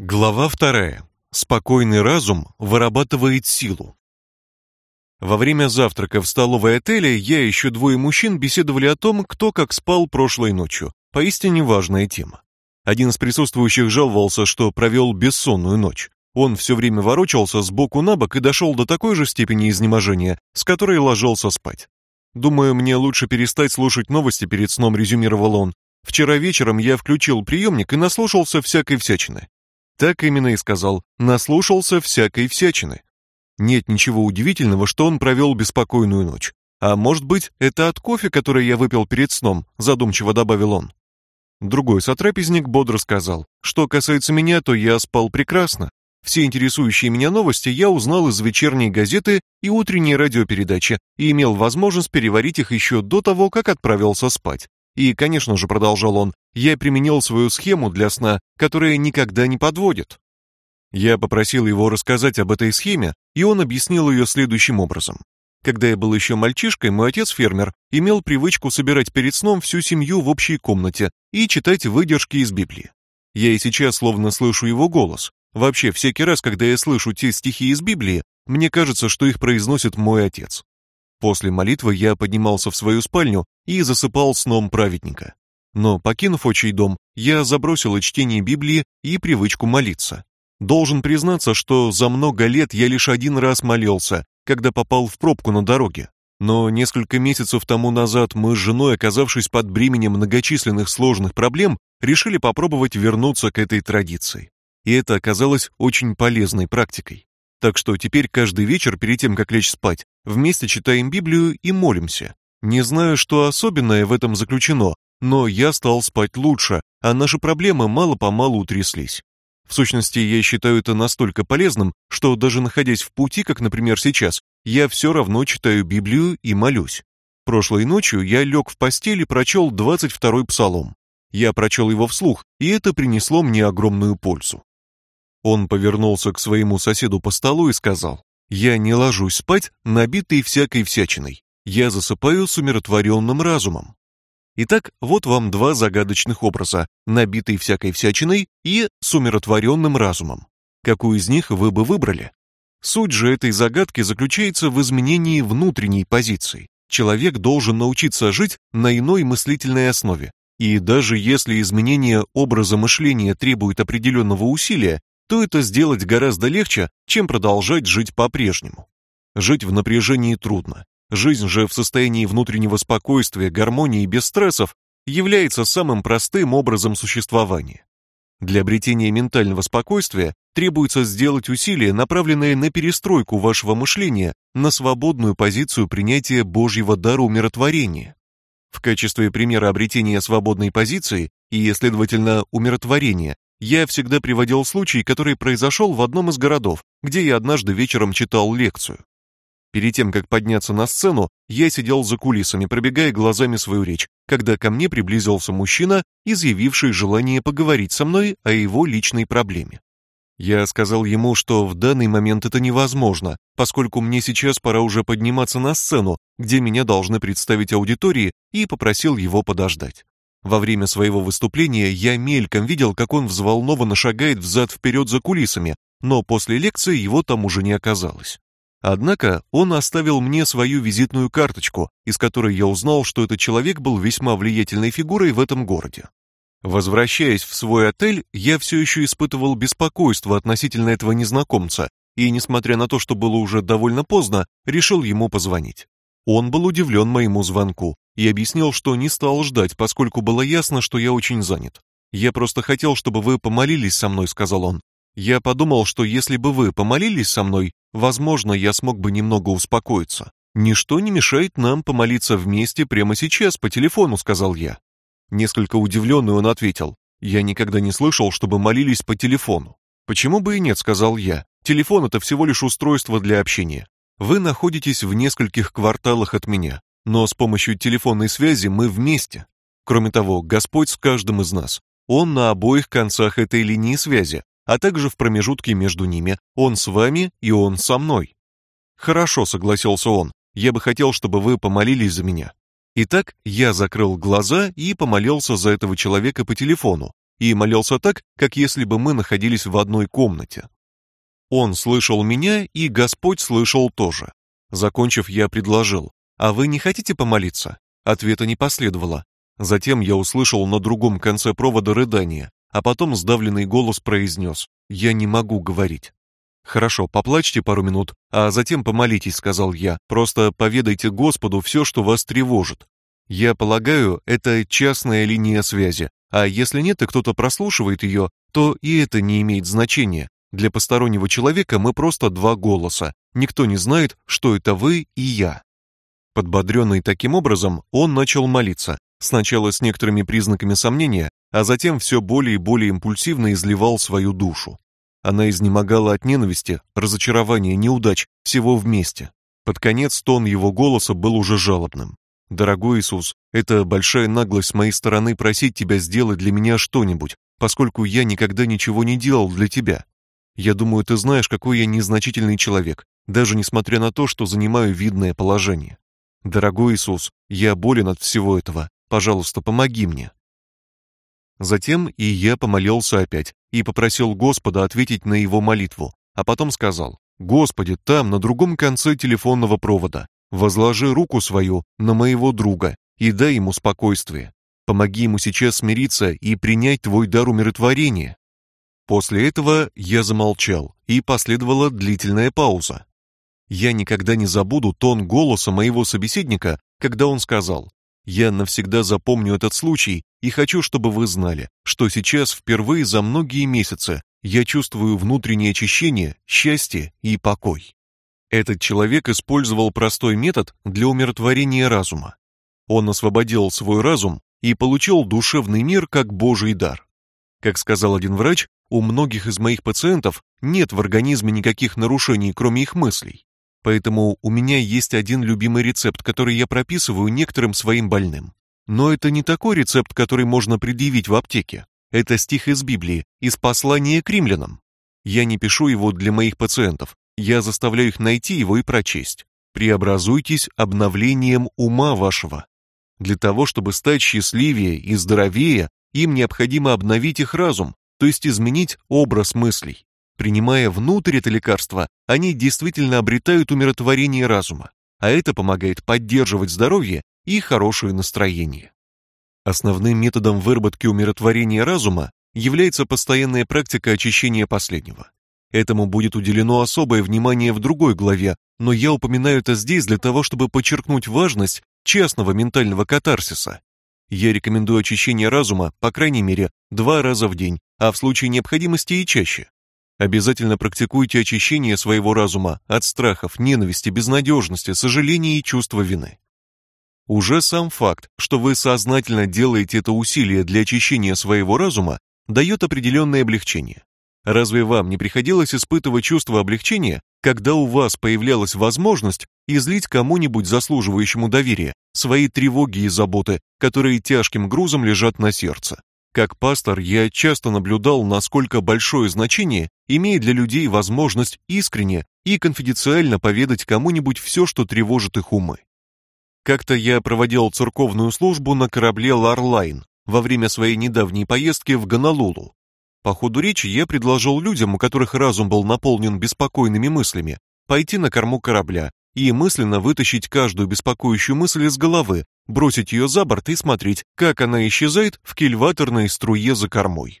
Глава вторая. Спокойный разум вырабатывает силу. Во время завтрака в столовой отеля я и еще двое мужчин беседовали о том, кто как спал прошлой ночью. Поистине важная тема. Один из присутствующих жаловался, что провел бессонную ночь. Он все время ворочался с боку на бок и дошел до такой же степени изнеможения, с которой ложился спать. Думаю, мне лучше перестать слушать новости перед сном, резюмировал он. Вчера вечером я включил приемник и наслушался всякой всячины. Так именно и сказал, наслушался всякой всячины. Нет ничего удивительного, что он провел беспокойную ночь. А может быть, это от кофе, который я выпил перед сном, задумчиво добавил он. Другой сотрапезник бодро сказал, что касается меня, то я спал прекрасно. Все интересующие меня новости я узнал из вечерней газеты и утренней радиопередачи и имел возможность переварить их еще до того, как отправился спать. И, конечно же, продолжал он, я применил свою схему для сна, которая никогда не подводит. Я попросил его рассказать об этой схеме, и он объяснил ее следующим образом. Когда я был еще мальчишкой, мой отец фермер имел привычку собирать перед сном всю семью в общей комнате и читать выдержки из Библии. Я и сейчас словно слышу его голос. Вообще, всякий раз, когда я слышу те стихи из Библии, мне кажется, что их произносит мой отец. После молитвы я поднимался в свою спальню и засыпал сном праведника. Но, покинув отчий дом, я забросил чтение Библии и привычку молиться. Должен признаться, что за много лет я лишь один раз молился, когда попал в пробку на дороге. Но несколько месяцев тому назад мы с женой, оказавшись под бременем многочисленных сложных проблем, решили попробовать вернуться к этой традиции. И это оказалось очень полезной практикой. Так что теперь каждый вечер перед тем, как лечь спать, вместе читаем Библию и молимся. Не знаю, что особенное в этом заключено, но я стал спать лучше, а наши проблемы мало-помалу утряслись. В сущности, я считаю это настолько полезным, что даже находясь в пути, как, например, сейчас, я все равно читаю Библию и молюсь. Прошлой ночью я лег в постель и прочел 22-й псалом. Я прочел его вслух, и это принесло мне огромную пользу. Он повернулся к своему соседу по столу и сказал: "Я не ложусь спать, набитый всякой всячиной. Я засыпаю с умиротворенным разумом". Итак, вот вам два загадочных образа: набитый всякой всячиной и с умиротворенным разумом. Какую из них вы бы выбрали? Суть же этой загадки заключается в изменении внутренней позиции. Человек должен научиться жить на иной мыслительной основе. И даже если изменение образа мышления требует определенного усилия, то это сделать гораздо легче, чем продолжать жить по-прежнему. Жить в напряжении трудно. Жизнь же в состоянии внутреннего спокойствия, гармонии и без стрессов является самым простым образом существования. Для обретения ментального спокойствия требуется сделать усилия, направленные на перестройку вашего мышления на свободную позицию принятия Божьего дара умиротворения. В качестве примера обретения свободной позиции и, следовательно, умиротворения я всегда приводил случай, который произошел в одном из городов, где я однажды вечером читал лекцию. Перед тем, как подняться на сцену, я сидел за кулисами, пробегая глазами свою речь, когда ко мне приблизился мужчина, изъявивший желание поговорить со мной о его личной проблеме. Я сказал ему, что в данный момент это невозможно, поскольку мне сейчас пора уже подниматься на сцену, где меня должны представить аудитории, и попросил его подождать. Во время своего выступления я мельком видел, как он взволнованно шагает взад-вперед за кулисами, но после лекции его там уже не оказалось. Однако он оставил мне свою визитную карточку, из которой я узнал, что этот человек был весьма влиятельной фигурой в этом городе. Возвращаясь в свой отель, я все еще испытывал беспокойство относительно этого незнакомца, и, несмотря на то, что было уже довольно поздно, решил ему позвонить. Он был удивлен моему звонку и объяснил, что не стал ждать, поскольку было ясно, что я очень занят. «Я просто хотел, чтобы вы помолились со мной», — сказал он. «Я подумал, что если бы вы помолились со мной, возможно, я смог бы немного успокоиться. Ничто не мешает нам помолиться вместе прямо сейчас по телефону», — сказал я. Несколько удивленный он ответил. «Я никогда не слышал, чтобы молились по телефону». «Почему бы и нет», — сказал я. «Телефон — это всего лишь устройство для общения. Вы находитесь в нескольких кварталах от меня, но с помощью телефонной связи мы вместе. Кроме того, Господь с каждым из нас. Он на обоих концах этой линии связи, а также в промежутке между ними. Он с вами и он со мной. Хорошо, согласился он. Я бы хотел, чтобы вы помолились за меня. Итак, я закрыл глаза и помолился за этого человека по телефону, и молился так, как если бы мы находились в одной комнате. Он слышал меня, и Господь слышал тоже. Закончив, я предложил: "А вы не хотите помолиться?" Ответа не последовало. Затем я услышал на другом конце провода рыдание, а потом сдавленный голос произнес: "Я не могу говорить". Хорошо, поплачьте пару минут, а затем помолитесь, сказал я. Просто поведайте Господу все, что вас тревожит. Я полагаю, это частная линия связи. А если нет, и кто-то прослушивает ее, то и это не имеет значения. Для постороннего человека мы просто два голоса. Никто не знает, что это вы и я. Подбодренный таким образом, он начал молиться. Сначала с некоторыми признаками сомнения, а затем все более и более импульсивно изливал свою душу. Она изнемогала от ненависти, разочарования, неудач, всего вместе. Под конец тон его голоса был уже жалобным. Дорогой Иисус, это большая наглость с моей стороны просить тебя сделать для меня что-нибудь, поскольку я никогда ничего не делал для тебя. Я думаю, ты знаешь, какой я незначительный человек, даже несмотря на то, что занимаю видное положение. Дорогой Иисус, я болен от всего этого. Пожалуйста, помоги мне. Затем и я помолился опять и попросил Господа ответить на его молитву, а потом сказал: "Господи, там на другом конце телефонного провода, возложи руку свою на моего друга и дай ему спокойствие. Помоги ему сейчас смириться и принять твой дар умиротворения". После этого я замолчал, и последовала длительная пауза. Я никогда не забуду тон голоса моего собеседника, когда он сказал: "Я навсегда запомню этот случай и хочу, чтобы вы знали, что сейчас впервые за многие месяцы я чувствую внутреннее очищение, счастье и покой. Этот человек использовал простой метод для умиротворения разума. Он освободил свой разум и получил душевный мир как божий дар. Как сказал один врач, у многих из моих пациентов нет в организме никаких нарушений, кроме их мыслей. Поэтому у меня есть один любимый рецепт, который я прописываю некоторым своим больным. Но это не такой рецепт, который можно предъявить в аптеке. Это стих из Библии, из послания к римлянам. Я не пишу его для моих пациентов. Я заставляю их найти его и прочесть. Преобразуйтесь обновлением ума вашего. Для того, чтобы стать счастливее и здоровее, им необходимо обновить их разум, то есть изменить образ мыслей. Принимая внутрь это лекарство, они действительно обретают умиротворение разума, а это помогает поддерживать здоровье и хорошее настроение. Основным методом выработки умиротворения разума является постоянная практика очищения последнего. Этому будет уделено особое внимание в другой главе, но я упоминаю это здесь для того, чтобы подчеркнуть важность частного ментального катарсиса. Я рекомендую очищение разума, по крайней мере, два раза в день, а в случае необходимости и чаще. Обязательно практикуйте очищение своего разума от страхов, ненависти, безнадежности, сожаления и чувства вины. Уже сам факт, что вы сознательно делаете это усилие для очищения своего разума, дает определенное облегчение. Разве вам не приходилось испытывать чувство облегчения, когда у вас появлялась возможность излить кому-нибудь заслуживающему доверия свои тревоги и заботы, которые тяжким грузом лежат на сердце? Как пастор я часто наблюдал, насколько большое значение имеет для людей возможность искренне и конфиденциально поведать кому-нибудь все, что тревожит их умы. Как-то я проводил церковную службу на корабле Ларлайн во время своей недавней поездки в Гонолулу. По ходу речи я предложил людям, у которых разум был наполнен беспокойными мыслями, пойти на корму корабля и мысленно вытащить каждую беспокоящую мысль из головы, бросить ее за борт и смотреть, как она исчезает в кильваторной струе за кормой.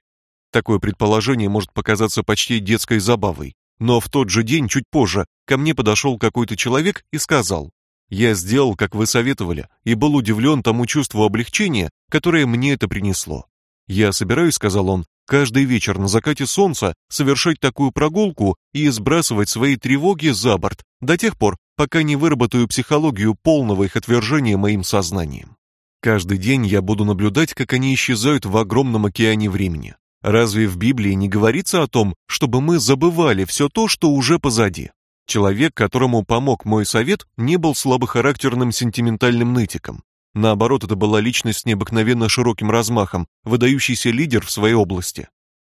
Такое предположение может показаться почти детской забавой, но в тот же день, чуть позже, ко мне подошел какой-то человек и сказал: я сделал, как вы советовали, и был удивлен тому чувству облегчения, которое мне это принесло. Я собираюсь, сказал он, каждый вечер на закате солнца совершать такую прогулку и сбрасывать свои тревоги за борт до тех пор, пока не выработаю психологию полного их отвержения моим сознанием. Каждый день я буду наблюдать, как они исчезают в огромном океане времени. Разве в Библии не говорится о том, чтобы мы забывали все то, что уже позади? Человек, которому помог мой совет, не был слабохарактерным сентиментальным нытиком. Наоборот, это была личность с необыкновенно широким размахом, выдающийся лидер в своей области.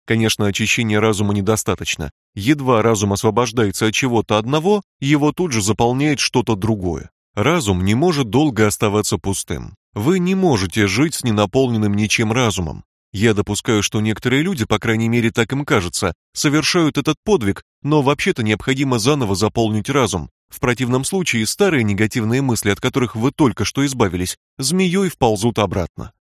Конечно, очищения разума недостаточно. Едва разум освобождается от чего-то одного, его тут же заполняет что-то другое. Разум не может долго оставаться пустым. Вы не можете жить с ненаполненным ничем разумом. Я допускаю, что некоторые люди, по крайней мере, так им кажется, совершают этот подвиг, но вообще-то необходимо заново заполнить разум. В противном случае старые негативные мысли, от которых вы только что избавились, змеей вползут обратно.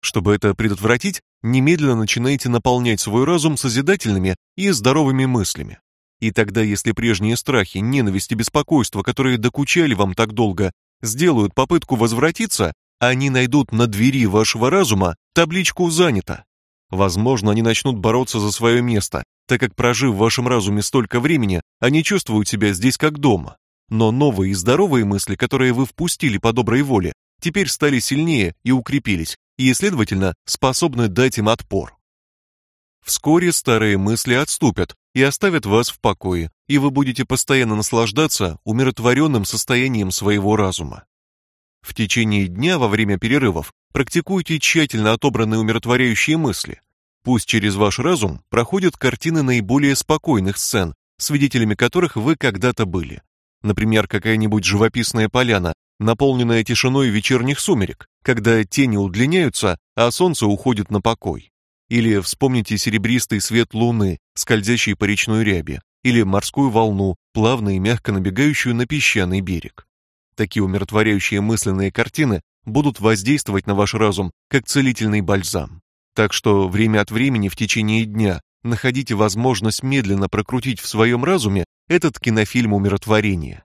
Чтобы это предотвратить, немедленно начинайте наполнять свой разум созидательными и здоровыми мыслями. И тогда, если прежние страхи, ненависть и беспокойство, которые докучали вам так долго, сделают попытку возвратиться, они найдут на двери вашего разума табличку «Занято». Возможно, они начнут бороться за свое место, так как прожив в вашем разуме столько времени, они чувствуют себя здесь как дома. Но новые и здоровые мысли, которые вы впустили по доброй воле, теперь стали сильнее и укрепились, и, следовательно, способны дать им отпор. Вскоре старые мысли отступят и оставят вас в покое, и вы будете постоянно наслаждаться умиротворенным состоянием своего разума. В течение дня во время перерывов практикуйте тщательно отобранные умиротворяющие мысли. Пусть через ваш разум проходят картины наиболее спокойных сцен, свидетелями которых вы когда-то были. Например, какая-нибудь живописная поляна, наполненная тишиной вечерних сумерек, когда тени удлиняются, а солнце уходит на покой. Или вспомните серебристый свет луны, скользящий по речной ряби, или морскую волну, плавно и мягко набегающую на песчаный берег. Такие умиротворяющие мысленные картины будут воздействовать на ваш разум как целительный бальзам. Так что время от времени в течение дня находите возможность медленно прокрутить в своем разуме этот кинофильм умиротворения.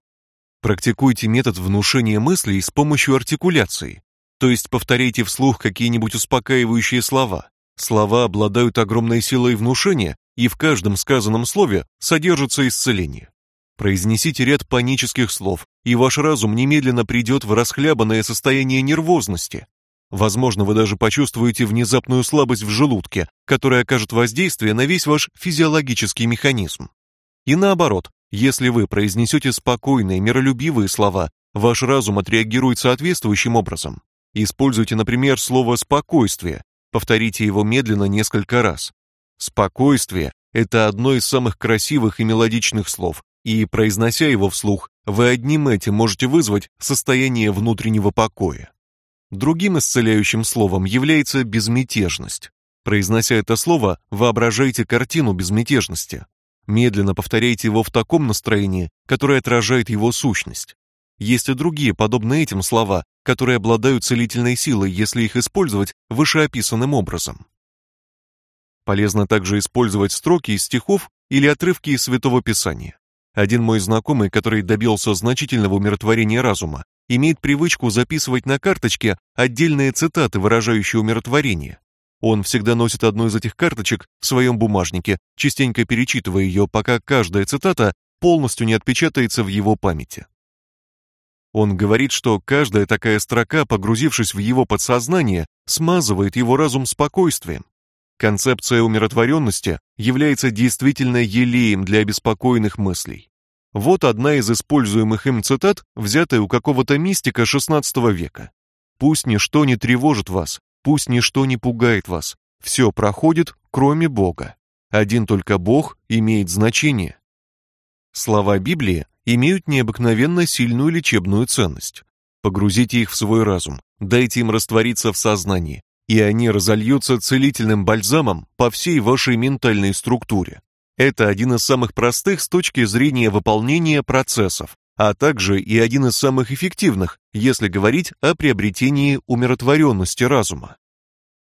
Практикуйте метод внушения мыслей с помощью артикуляции, то есть повторяйте вслух какие-нибудь успокаивающие слова. Слова обладают огромной силой внушения, и в каждом сказанном слове содержится исцеление. Произнесите ряд панических слов, и ваш разум немедленно придет в расхлябанное состояние нервозности. Возможно, вы даже почувствуете внезапную слабость в желудке, которая окажет воздействие на весь ваш физиологический механизм. И наоборот, если вы произнесете спокойные, миролюбивые слова, ваш разум отреагирует соответствующим образом. Используйте, например, слово спокойствие. Повторите его медленно несколько раз. Спокойствие это одно из самых красивых и мелодичных слов, и, произнося его вслух, вы одним этим можете вызвать состояние внутреннего покоя. Другим исцеляющим словом является безмятежность. Произнося это слово, воображайте картину безмятежности. Медленно повторяйте его в таком настроении, которое отражает его сущность. Есть и другие, подобные этим слова, которые обладают целительной силой, если их использовать вышеописанным образом. Полезно также использовать строки из стихов или отрывки из Святого Писания. Один мой знакомый, который добился значительного умиротворения разума, имеет привычку записывать на карточке отдельные цитаты, выражающие умиротворение. Он всегда носит одну из этих карточек в своем бумажнике, частенько перечитывая ее, пока каждая цитата полностью не отпечатается в его памяти. Он говорит, что каждая такая строка, погрузившись в его подсознание, смазывает его разум спокойствием. Концепция умиротворенности является действительно елеем для обеспокоенных мыслей. Вот одна из используемых им цитат, взятая у какого-то мистика XVI века. «Пусть ничто не тревожит вас, пусть ничто не пугает вас. Все проходит, кроме Бога. Один только Бог имеет значение». Слова Библии имеют необыкновенно сильную лечебную ценность. Погрузите их в свой разум, дайте им раствориться в сознании, и они разольются целительным бальзамом по всей вашей ментальной структуре. Это один из самых простых с точки зрения выполнения процессов, а также и один из самых эффективных, если говорить о приобретении умиротворенности разума.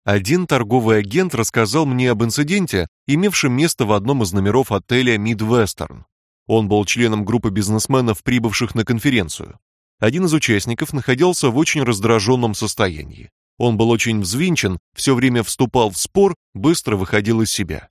Один торговый агент рассказал мне об инциденте, имевшем место в одном из номеров отеля Midwestern. Он был членом группы бизнесменов, прибывших на конференцию. Один из участников находился в очень раздраженном состоянии. Он был очень взвинчен, все время вступал в спор, быстро выходил из себя.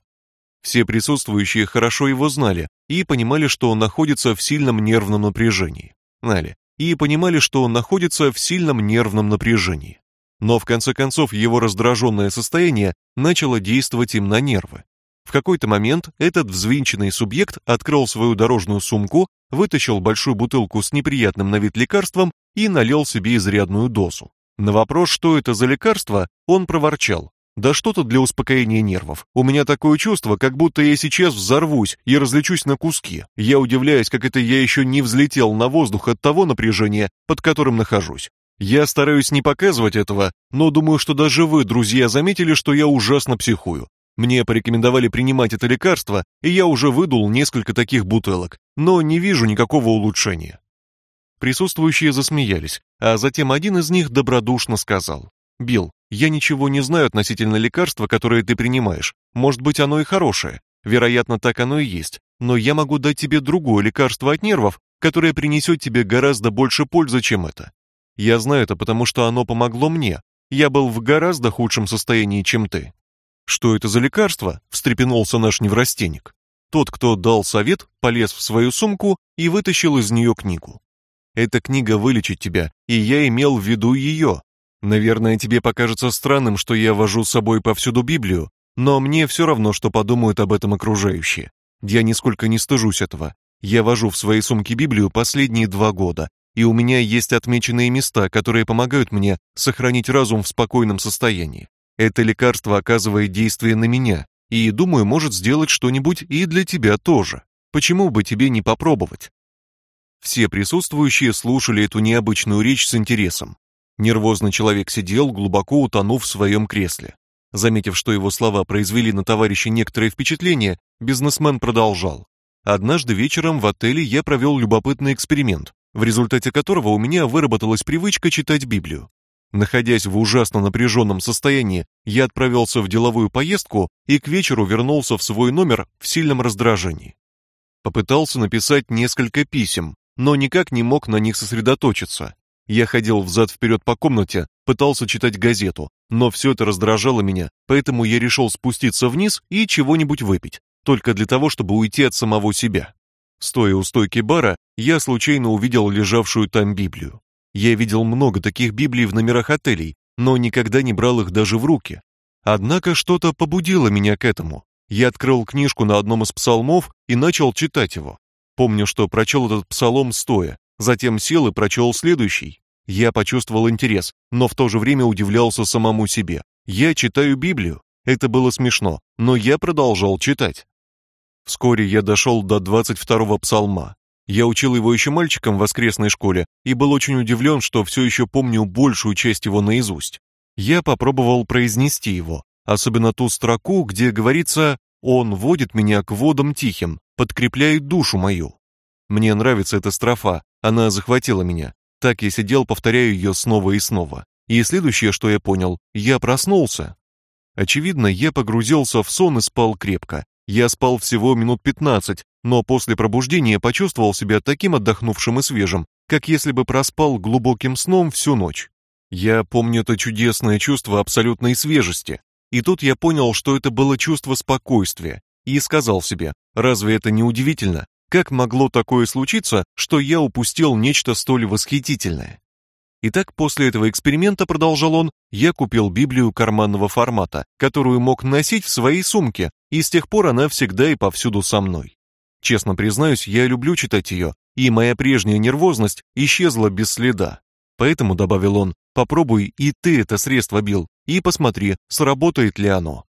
Все присутствующие хорошо его знали и понимали, что он находится в сильном нервном напряжении. Знали и понимали, что он находится в сильном нервном напряжении. Но в конце концов его раздраженное состояние начало действовать им на нервы. В какой-то момент этот взвинченный субъект открыл свою дорожную сумку, вытащил большую бутылку с неприятным на вид лекарством и налил себе изрядную дозу. На вопрос, что это за лекарство, он проворчал: "Да что-то для успокоения нервов. У меня такое чувство, как будто я сейчас взорвусь и разлечусь на куски. Я удивляюсь, как это я еще не взлетел на воздух от того напряжения, под которым нахожусь. Я стараюсь не показывать этого, но думаю, что даже вы, друзья, заметили, что я ужасно психую. Мне порекомендовали принимать это лекарство, и я уже выдул несколько таких бутылок, но не вижу никакого улучшения. Присутствующие засмеялись, а затем один из них добродушно сказал: "Билл, я ничего не знаю относительно лекарства, которое ты принимаешь. Может быть, оно и хорошее. Вероятно, так оно и есть. Но я могу дать тебе другое лекарство от нервов, которое принесет тебе гораздо больше пользы, чем это. Я знаю это, потому что оно помогло мне. Я был в гораздо худшем состоянии, чем ты. Что это за лекарство? встрепенулся наш неврастенник. Тот, кто дал совет, полез в свою сумку и вытащил из нее книгу. Эта книга вылечит тебя, и я имел в виду ее. Наверное, тебе покажется странным, что я вожу с собой повсюду Библию, но мне все равно, что подумают об этом окружающие. Я нисколько не стыжусь этого. Я вожу в своей сумке Библию последние два года, и у меня есть отмеченные места, которые помогают мне сохранить разум в спокойном состоянии. Это лекарство оказывает действие на меня, и, думаю, может сделать что-нибудь и для тебя тоже. Почему бы тебе не попробовать? Все присутствующие слушали эту необычную речь с интересом. Нервозный человек сидел, глубоко утонув в своем кресле. Заметив, что его слова произвели на товарища некоторое впечатление, бизнесмен продолжал: "Однажды вечером в отеле я провел любопытный эксперимент в результате которого у меня выработалась привычка читать Библию. Находясь в ужасно напряженном состоянии, я отправился в деловую поездку и к вечеру вернулся в свой номер в сильном раздражении. Попытался написать несколько писем, но никак не мог на них сосредоточиться. Я ходил взад-вперед по комнате, пытался читать газету, но все это раздражало меня, поэтому я решил спуститься вниз и чего-нибудь выпить, только для того, чтобы уйти от самого себя. Стоя у стойки бара, я случайно увидел лежавшую там Библию. Я видел много таких Библий в номерах отелей, но никогда не брал их даже в руки. Однако что-то побудило меня к этому. Я открыл книжку на одном из псалмов и начал читать его. Помню, что прочел этот псалом стоя, затем сел и прочел следующий. Я почувствовал интерес, но в то же время удивлялся самому себе. Я читаю Библию. Это было смешно, но я продолжал читать. Вскоре я дошел до 22-го псалма. Я учил его еще мальчиком в воскресной школе и был очень удивлен, что все еще помню большую часть его наизусть. Я попробовал произнести его, особенно ту строку, где говорится: "Он водит меня к водам тихим, подкрепляет душу мою". Мне нравится эта строфа, она захватила меня. Так я сидел, повторяя ее снова и снова. И следующее, что я понял, я проснулся. Очевидно, я погрузился в сон и спал крепко. Я спал всего минут 15, но после пробуждения почувствовал себя таким отдохнувшим и свежим, как если бы проспал глубоким сном всю ночь. Я помню это чудесное чувство абсолютной свежести. И тут я понял, что это было чувство спокойствия, и сказал себе: разве это не удивительно? Как могло такое случиться, что я упустил нечто столь восхитительное? Итак, после этого эксперимента, продолжал он, я купил Библию карманного формата, которую мог носить в своей сумке, и с тех пор она всегда и повсюду со мной. Честно признаюсь, я люблю читать ее, и моя прежняя нервозность исчезла без следа. Поэтому, добавил он, попробуй и ты это средство, Билл, и посмотри, сработает ли оно.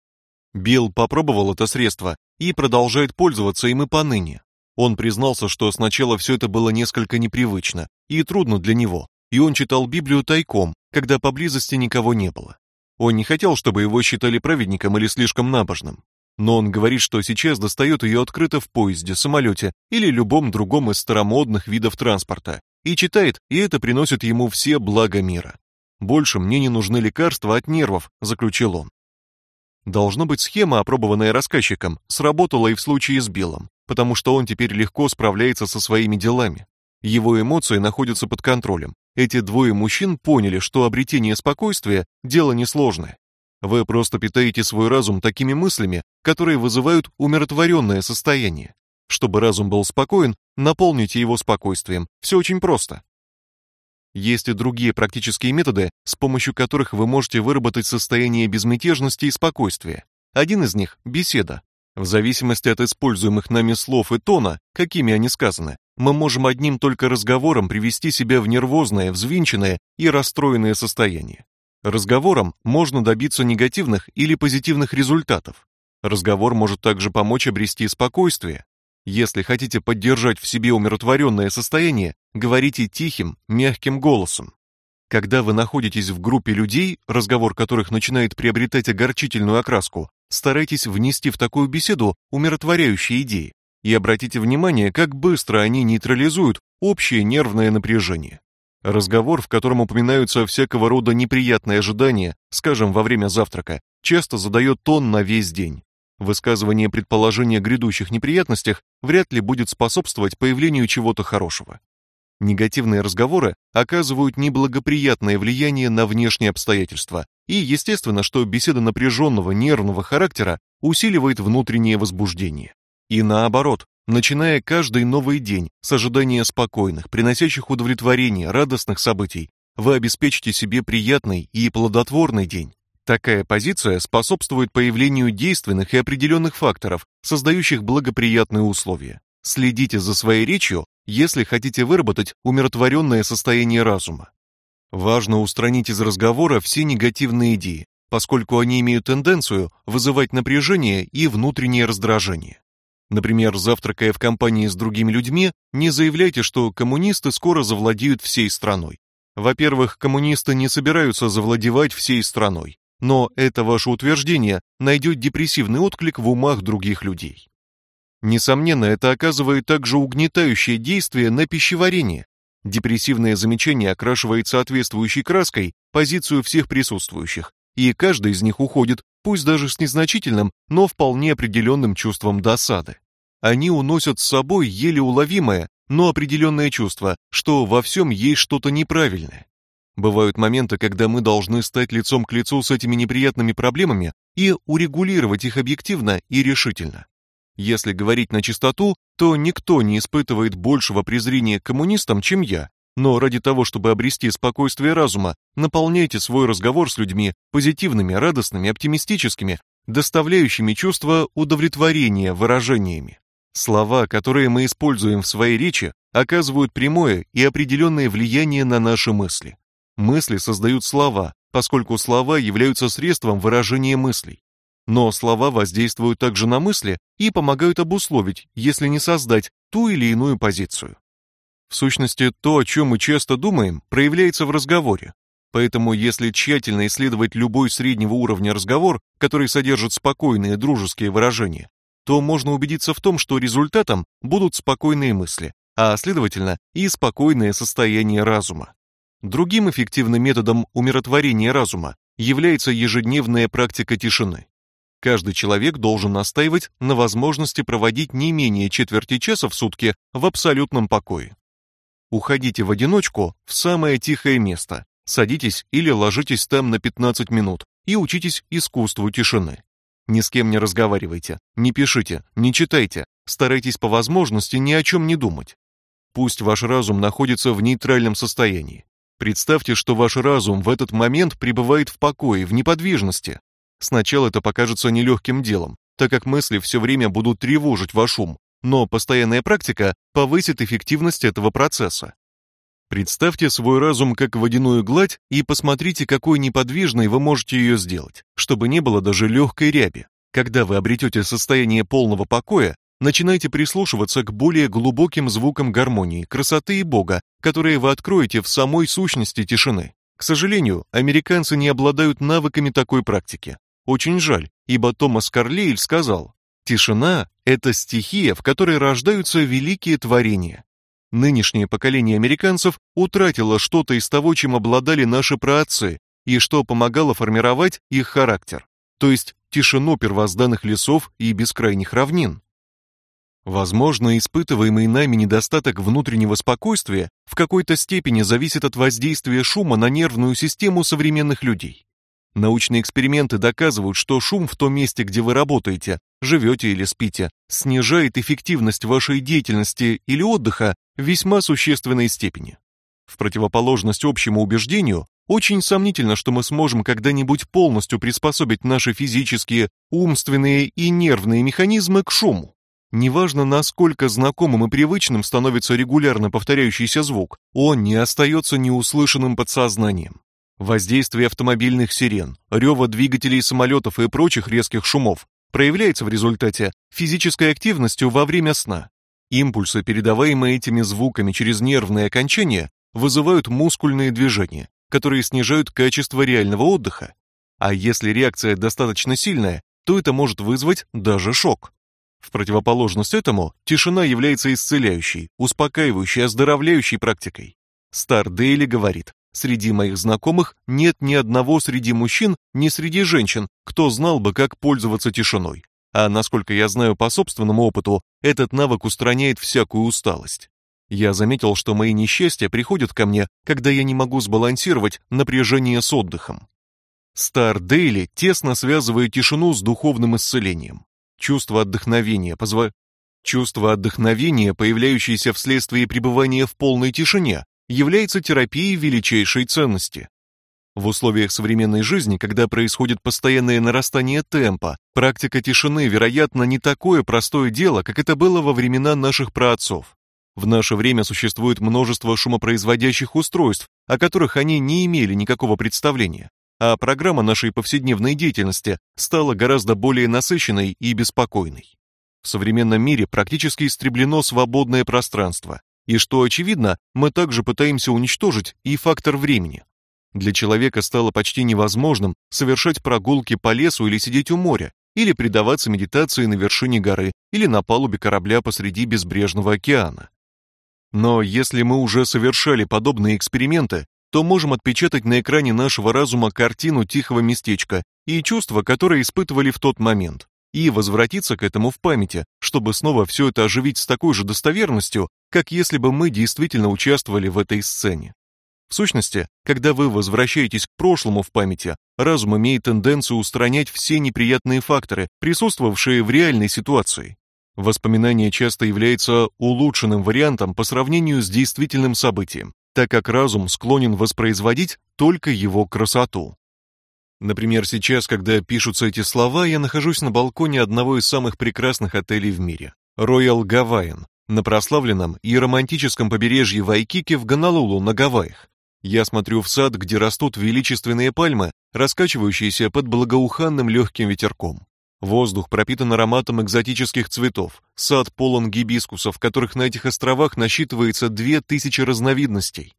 Билл попробовал это средство и продолжает пользоваться им и поныне. Он признался, что сначала все это было несколько непривычно и трудно для него, и он читал Библию тайком, когда поблизости никого не было. Он не хотел, чтобы его считали праведником или слишком набожным. Но он говорит, что сейчас достает ее открыто в поезде, самолете или любом другом из старомодных видов транспорта и читает, и это приносит ему все блага мира. Больше мне не нужны лекарства от нервов, заключил он. Должно быть, схема, опробованная рассказчиком, сработала и в случае с Биллом, потому что он теперь легко справляется со своими делами. Его эмоции находятся под контролем, эти двое мужчин поняли, что обретение спокойствия дело несложное. Вы просто питаете свой разум такими мыслями, которые вызывают умиротворенное состояние. Чтобы разум был спокоен, наполните его спокойствием. Все очень просто. Есть и другие практические методы, с помощью которых вы можете выработать состояние безмятежности и спокойствия. Один из них беседа. В зависимости от используемых нами слов и тона, какими они сказаны, мы можем одним только разговором привести себя в нервозное, взвинченное и расстроенное состояние. Разговором можно добиться негативных или позитивных результатов. Разговор может также помочь обрести спокойствие. Если хотите поддержать в себе умиротворенное состояние, говорите тихим, мягким голосом. Когда вы находитесь в группе людей, разговор которых начинает приобретать огорчительную окраску, старайтесь внести в такую беседу умиротворяющие идеи и обратите внимание, как быстро они нейтрализуют общее нервное напряжение. Разговор, в котором упоминаются всякого рода неприятные ожидания, скажем, во время завтрака, часто задает тон на весь день. Высказывание предположения о грядущих неприятностях вряд ли будет способствовать появлению чего-то хорошего. Негативные разговоры оказывают неблагоприятное влияние на внешние обстоятельства, и естественно, что беседа напряженного нервного характера усиливает внутреннее возбуждение. И наоборот, начиная каждый новый день с ожидания спокойных, приносящих удовлетворение, радостных событий, вы обеспечите себе приятный и плодотворный день. Такая позиция способствует появлению действенных и определенных факторов, создающих благоприятные условия. Следите за своей речью, если хотите выработать умиротворенное состояние разума. Важно устранить из разговора все негативные идеи, поскольку они имеют тенденцию вызывать напряжение и внутреннее раздражение. Например, завтракая в компании с другими людьми, не заявляйте, что коммунисты скоро завладеют всей страной. Во-первых, коммунисты не собираются завладевать всей страной, но это ваше утверждение найдет депрессивный отклик в умах других людей. Несомненно, это оказывает также угнетающее действие на пищеварение. Депрессивное замечание окрашивает соответствующей краской позицию всех присутствующих, и каждый из них уходит, пусть даже с незначительным, но вполне определенным чувством досады. Они уносят с собой еле уловимое, но определенное чувство, что во всем есть что-то неправильное. Бывают моменты, когда мы должны стать лицом к лицу с этими неприятными проблемами и урегулировать их объективно и решительно. Если говорить на чистоту, то никто не испытывает большего презрения к коммунистам, чем я. Но ради того, чтобы обрести спокойствие разума, наполняйте свой разговор с людьми позитивными, радостными, оптимистическими, доставляющими чувство удовлетворения выражениями. Слова, которые мы используем в своей речи, оказывают прямое и определенное влияние на наши мысли. Мысли создают слова, поскольку слова являются средством выражения мыслей. Но слова воздействуют также на мысли и помогают обусловить, если не создать, ту или иную позицию. В сущности, то, о чем мы часто думаем, проявляется в разговоре. Поэтому, если тщательно исследовать любой среднего уровня разговор, который содержит спокойные дружеские выражения, то можно убедиться в том, что результатом будут спокойные мысли, а следовательно и спокойное состояние разума. Другим эффективным методом умиротворения разума является ежедневная практика тишины. Каждый человек должен настаивать на возможности проводить не менее четверти часа в сутки в абсолютном покое. Уходите в одиночку в самое тихое место, садитесь или ложитесь там на 15 минут и учитесь искусству тишины. Ни с кем не разговаривайте, не пишите, не читайте, старайтесь по возможности ни о чем не думать. Пусть ваш разум находится в нейтральном состоянии. Представьте, что ваш разум в этот момент пребывает в покое, в неподвижности, Сначала это покажется нелегким делом, так как мысли все время будут тревожить ваш ум, но постоянная практика повысит эффективность этого процесса. Представьте свой разум как водяную гладь и посмотрите, какой неподвижной вы можете ее сделать, чтобы не было даже легкой ряби. Когда вы обретете состояние полного покоя, начинайте прислушиваться к более глубоким звукам гармонии, красоты и Бога, которые вы откроете в самой сущности тишины. К сожалению, американцы не обладают навыками такой практики. Очень жаль, ибо Томас Карлейль сказал: "Тишина это стихия, в которой рождаются великие творения". Нынешнее поколение американцев утратило что-то из того, чем обладали наши праотцы, и что помогало формировать их характер, то есть тишину первозданных лесов и бескрайних равнин. Возможно, испытываемый нами недостаток внутреннего спокойствия в какой-то степени зависит от воздействия шума на нервную систему современных людей. Научные эксперименты доказывают, что шум в том месте, где вы работаете, живете или спите, снижает эффективность вашей деятельности или отдыха в весьма существенной степени. В противоположность общему убеждению, очень сомнительно, что мы сможем когда-нибудь полностью приспособить наши физические, умственные и нервные механизмы к шуму. Неважно, насколько знакомым и привычным становится регулярно повторяющийся звук, он не остается неуслышанным подсознанием. Воздействие автомобильных сирен, рева двигателей самолетов и прочих резких шумов проявляется в результате физической активностью во время сна. Импульсы, передаваемые этими звуками через нервные окончания, вызывают мускульные движения, которые снижают качество реального отдыха. А если реакция достаточно сильная, то это может вызвать даже шок. В противоположность этому, тишина является исцеляющей, успокаивающей, оздоровляющей практикой. Стар Дейли говорит: "Среди моих знакомых нет ни одного среди мужчин, ни среди женщин, кто знал бы, как пользоваться тишиной. А насколько я знаю по собственному опыту, этот навык устраняет всякую усталость. Я заметил, что мои несчастья приходят ко мне, когда я не могу сбалансировать напряжение с отдыхом. Стар Дейли тесно связывает тишину с духовным исцелением. Чувство отдохновения позва... Чувство отдохновения, появляющееся вследствие пребывания в полной тишине, является терапией величайшей ценности. В условиях современной жизни, когда происходит постоянное нарастание темпа, практика тишины, вероятно, не такое простое дело, как это было во времена наших праотцов. В наше время существует множество шумопроизводящих устройств, о которых они не имели никакого представления, а программа нашей повседневной деятельности стала гораздо более насыщенной и беспокойной. В современном мире практически истреблено свободное пространство, и что очевидно, мы также пытаемся уничтожить и фактор времени. Для человека стало почти невозможным совершать прогулки по лесу или сидеть у моря, или предаваться медитации на вершине горы, или на палубе корабля посреди безбрежного океана. Но если мы уже совершали подобные эксперименты, то можем отпечатать на экране нашего разума картину тихого местечка и чувства, которые испытывали в тот момент, и возвратиться к этому в памяти, чтобы снова все это оживить с такой же достоверностью, как если бы мы действительно участвовали в этой сцене. В сущности, когда вы возвращаетесь к прошлому в памяти, разум имеет тенденцию устранять все неприятные факторы, присутствовавшие в реальной ситуации. Воспоминание часто является улучшенным вариантом по сравнению с действительным событием, так как разум склонен воспроизводить только его красоту. Например, сейчас, когда пишутся эти слова, я нахожусь на балконе одного из самых прекрасных отелей в мире Royal Gavaian, на прославленном и романтическом побережье Вайкики в Гонолулу на Гавайях. Я смотрю в сад, где растут величественные пальмы, раскачивающиеся под благоуханным легким ветерком. Воздух пропитан ароматом экзотических цветов. Сад полон гибискусов, которых на этих островах насчитывается две тысячи разновидностей.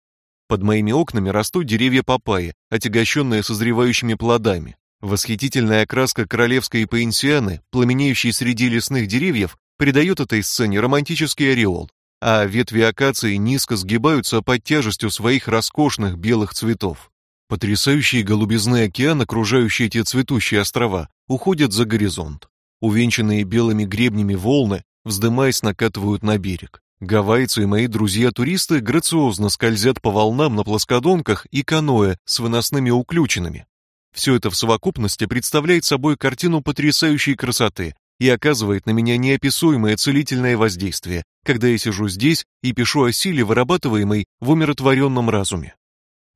Под моими окнами растут деревья папайи, отягощенные созревающими плодами. Восхитительная окраска королевской паинсианы, пламенеющей среди лесных деревьев, придает этой сцене романтический ореол, а ветви акации низко сгибаются под тяжестью своих роскошных белых цветов. Потрясающие голубизны океана, окружающие эти цветущие острова, уходят за горизонт. Увенчанные белыми гребнями волны, вздымаясь, накатывают на берег. Гавайцы и мои друзья-туристы грациозно скользят по волнам на плоскодонках и каноэ с выносными уключенными. Все это в совокупности представляет собой картину потрясающей красоты, и оказывает на меня неописуемое целительное воздействие, когда я сижу здесь и пишу о силе, вырабатываемой в умиротворенном разуме.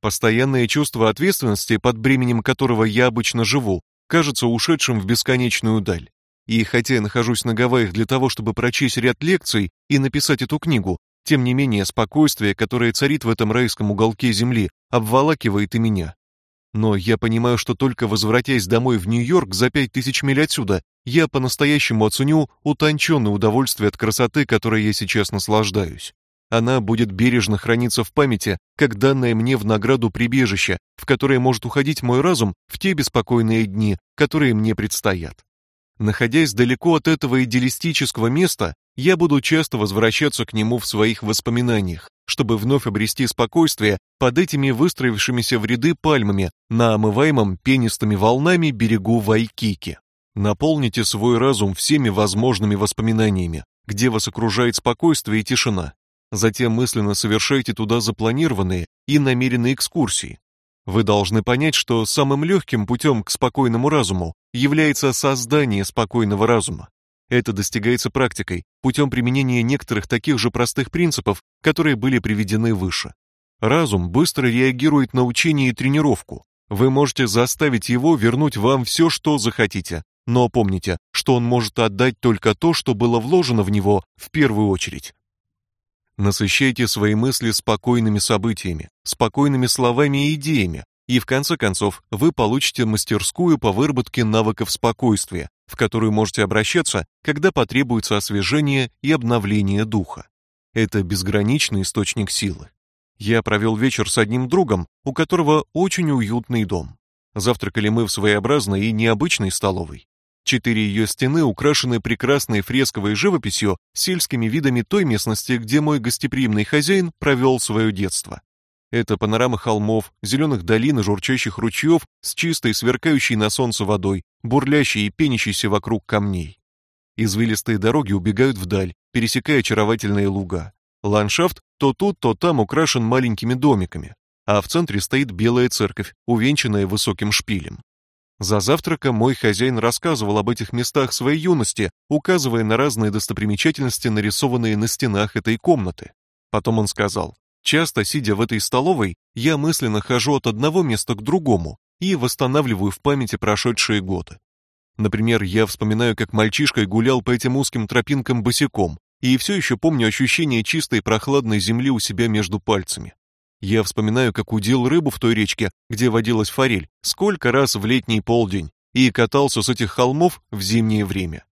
Постоянное чувство ответственности, под бременем которого я обычно живу, кажется ушедшим в бесконечную даль. И хотя я нахожусь на Гавайях для того, чтобы прочесть ряд лекций и написать эту книгу, тем не менее спокойствие, которое царит в этом райском уголке земли, обволакивает и меня. Но я понимаю, что только возвратясь домой в Нью-Йорк за пять тысяч миль отсюда, я по-настоящему оценю утонченное удовольствие от красоты, которой я сейчас наслаждаюсь. Она будет бережно храниться в памяти, как данное мне в награду прибежище, в которое может уходить мой разум в те беспокойные дни, которые мне предстоят. Находясь далеко от этого идеалистического места, я буду часто возвращаться к нему в своих воспоминаниях, чтобы вновь обрести спокойствие под этими выстроившимися в ряды пальмами на омываемом пенистыми волнами берегу Вайкики. Наполните свой разум всеми возможными воспоминаниями, где вас окружает спокойствие и тишина. Затем мысленно совершайте туда запланированные и намеренные экскурсии. Вы должны понять, что самым легким путем к спокойному разуму является создание спокойного разума. Это достигается практикой, путем применения некоторых таких же простых принципов, которые были приведены выше. Разум быстро реагирует на учение и тренировку. Вы можете заставить его вернуть вам все, что захотите, но помните, что он может отдать только то, что было вложено в него в первую очередь. Насыщайте свои мысли спокойными событиями, спокойными словами и идеями, и в конце концов вы получите мастерскую по выработке навыков спокойствия, в которую можете обращаться, когда потребуется освежение и обновление духа. Это безграничный источник силы. Я провел вечер с одним другом, у которого очень уютный дом. Завтракали мы в своеобразной и необычной столовой. Четыре ее стены украшены прекрасной фресковой живописью сельскими видами той местности, где мой гостеприимный хозяин провел свое детство. Это панорама холмов, зеленых долин и журчащих ручьев с чистой, сверкающей на солнце водой, бурлящей и пенящейся вокруг камней. Извилистые дороги убегают вдаль, пересекая очаровательные луга. Ландшафт то тут, то там украшен маленькими домиками, а в центре стоит белая церковь, увенчанная высоким шпилем. За завтраком мой хозяин рассказывал об этих местах своей юности, указывая на разные достопримечательности, нарисованные на стенах этой комнаты. Потом он сказал: "Часто сидя в этой столовой, я мысленно хожу от одного места к другому и восстанавливаю в памяти прошедшие годы. Например, я вспоминаю, как мальчишкой гулял по этим узким тропинкам босиком, и все еще помню ощущение чистой прохладной земли у себя между пальцами. Я вспоминаю, как удил рыбу в той речке, где водилась форель, сколько раз в летний полдень, и катался с этих холмов в зимнее время.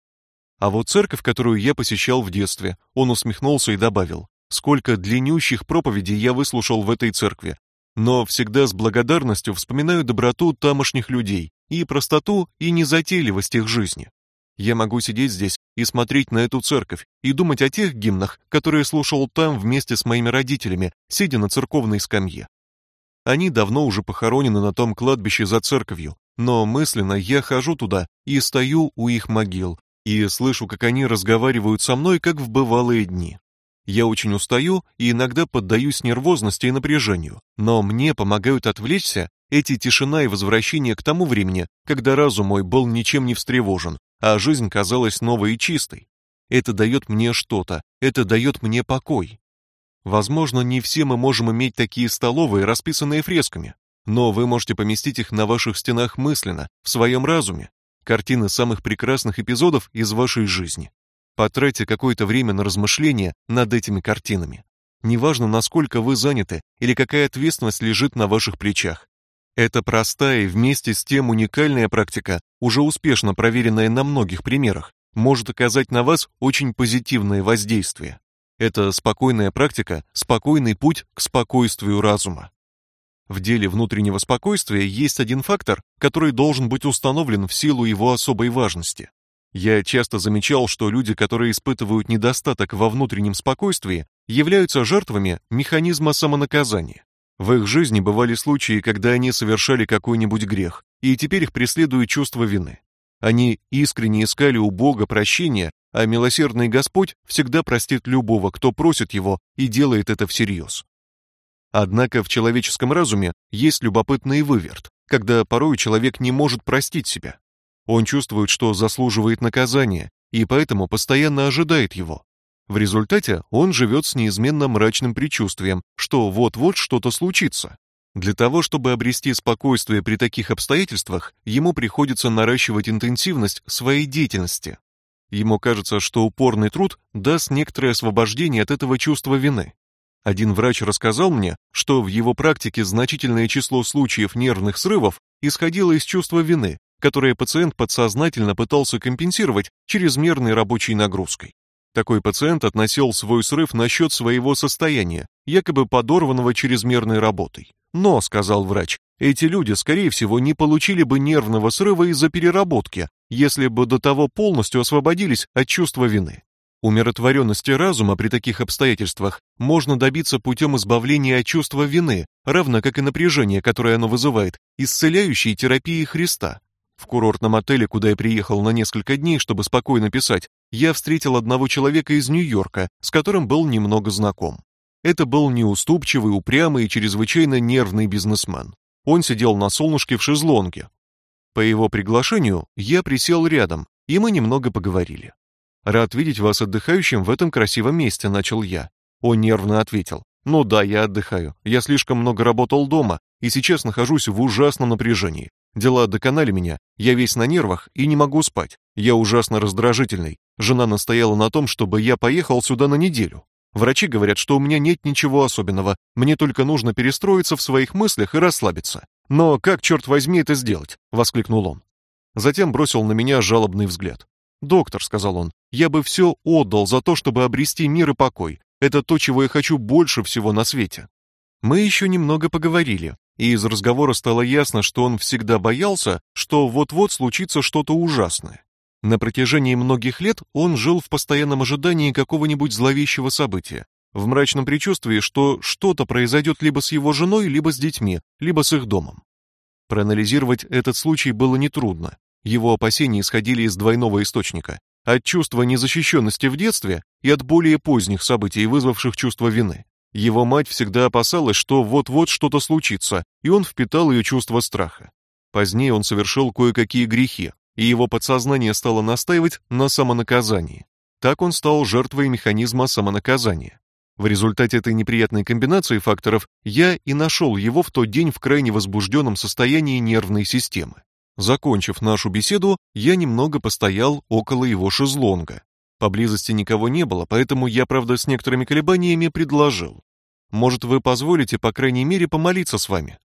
А вот церковь, которую я посещал в детстве, он усмехнулся и добавил: "Сколько длиннющих проповедей я выслушал в этой церкви, но всегда с благодарностью вспоминаю доброту тамошних людей и простоту и незатейливость их жизни. Я могу сидеть здесь и смотреть на эту церковь и думать о тех гимнах, которые слушал там вместе с моими родителями, сидя на церковной скамье. Они давно уже похоронены на том кладбище за церковью, но мысленно я хожу туда и стою у их могил и слышу, как они разговаривают со мной, как в бывалые дни. Я очень устаю и иногда поддаюсь нервозности и напряжению, но мне помогают отвлечься эти тишина и возвращение к тому времени, когда разум мой был ничем не встревожен, а жизнь казалась новой и чистой. Это дает мне что-то, это дает мне покой. Возможно, не все мы можем иметь такие столовые, расписанные фресками, но вы можете поместить их на ваших стенах мысленно, в своем разуме, картины самых прекрасных эпизодов из вашей жизни. Потратьте какое-то время на размышления над этими картинами. Неважно, насколько вы заняты или какая ответственность лежит на ваших плечах. Это простая и вместе с тем уникальная практика, уже успешно проверенная на многих примерах, может оказать на вас очень позитивное воздействие. Это спокойная практика, спокойный путь к спокойствию разума. В деле внутреннего спокойствия есть один фактор, который должен быть установлен в силу его особой важности. Я часто замечал, что люди, которые испытывают недостаток во внутреннем спокойствии, являются жертвами механизма самонаказания. В их жизни бывали случаи, когда они совершали какой-нибудь грех, и теперь их преследует чувство вины. Они искренне искали у Бога прощения, а милосердный Господь всегда простит любого, кто просит его и делает это всерьез. Однако в человеческом разуме есть любопытный выверт, когда порой человек не может простить себя. Он чувствует, что заслуживает наказания, и поэтому постоянно ожидает его. В результате он живет с неизменно мрачным предчувствием, что вот-вот что-то случится. Для того, чтобы обрести спокойствие при таких обстоятельствах, ему приходится наращивать интенсивность своей деятельности. Ему кажется, что упорный труд даст некоторое освобождение от этого чувства вины. Один врач рассказал мне, что в его практике значительное число случаев нервных срывов исходило из чувства вины, которое пациент подсознательно пытался компенсировать чрезмерной рабочей нагрузкой. Такой пациент относил свой срыв на счет своего состояния, якобы подорванного чрезмерной работой. Но, сказал врач, эти люди, скорее всего, не получили бы нервного срыва из-за переработки, если бы до того полностью освободились от чувства вины. Умиротворенности разума при таких обстоятельствах можно добиться путем избавления от чувства вины, равно как и напряжения, которое оно вызывает, исцеляющей терапией Христа. В курортном отеле, куда я приехал на несколько дней, чтобы спокойно писать, я встретил одного человека из Нью-Йорка, с которым был немного знаком. Это был неуступчивый, упрямый и чрезвычайно нервный бизнесмен. Он сидел на солнышке в шезлонге. По его приглашению я присел рядом, и мы немного поговорили. Рад видеть вас отдыхающим в этом красивом месте, начал я. Он нервно ответил: "Ну да, я отдыхаю. Я слишком много работал дома и сейчас нахожусь в ужасном напряжении. Дела доконали меня, я весь на нервах и не могу спать. Я ужасно раздражительный. Жена настояла на том, чтобы я поехал сюда на неделю. Врачи говорят, что у меня нет ничего особенного. Мне только нужно перестроиться в своих мыслях и расслабиться. Но как черт возьми это сделать? воскликнул он. Затем бросил на меня жалобный взгляд. "Доктор", сказал он. "Я бы все отдал за то, чтобы обрести мир и покой. Это то, чего я хочу больше всего на свете". Мы еще немного поговорили, и из разговора стало ясно, что он всегда боялся, что вот-вот случится что-то ужасное. На протяжении многих лет он жил в постоянном ожидании какого-нибудь зловещего события, в мрачном предчувствии, что что-то произойдет либо с его женой, либо с детьми, либо с их домом. Проанализировать этот случай было нетрудно. Его опасения исходили из двойного источника: от чувства незащищенности в детстве и от более поздних событий, вызвавших чувство вины. Его мать всегда опасалась, что вот-вот что-то случится, и он впитал ее чувство страха. Позднее он совершил кое-какие грехи, и его подсознание стало настаивать на самонаказании. Так он стал жертвой механизма самонаказания. В результате этой неприятной комбинации факторов я и нашел его в тот день в крайне возбужденном состоянии нервной системы. Закончив нашу беседу, я немного постоял около его шезлонга. Поблизости никого не было, поэтому я, правда, с некоторыми колебаниями предложил: "Может, вы позволите, по крайней мере, помолиться с вами?"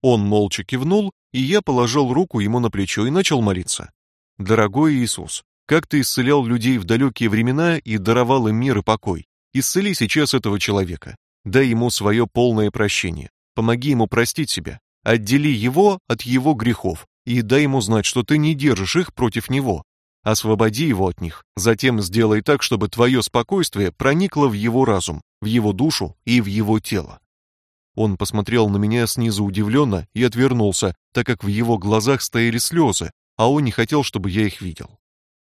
Он молча кивнул, и я положил руку ему на плечо и начал молиться. Дорогой Иисус, как ты исцелял людей в далекие времена и даровал им мир и покой, исцели сейчас этого человека. Дай ему свое полное прощение. Помоги ему простить себя. Отдели его от его грехов и дай ему знать, что ты не держишь их против него, Освободи его от них, затем сделай так, чтобы твое спокойствие проникло в его разум, в его душу и в его тело. Он посмотрел на меня снизу удивленно и отвернулся, так как в его глазах стояли слезы, а он не хотел, чтобы я их видел.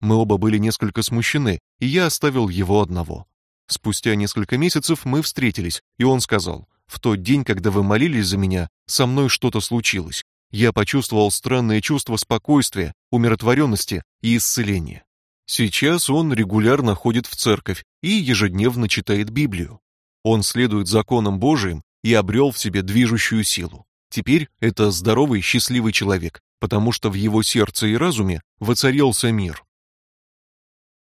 Мы оба были несколько смущены, и я оставил его одного. Спустя несколько месяцев мы встретились, и он сказал: "В тот день, когда вы молились за меня, со мной что-то случилось я почувствовал странное чувство спокойствия, умиротворенности и исцеления. Сейчас он регулярно ходит в церковь и ежедневно читает Библию. Он следует законам Божиим и обрел в себе движущую силу. Теперь это здоровый, счастливый человек, потому что в его сердце и разуме воцарился мир.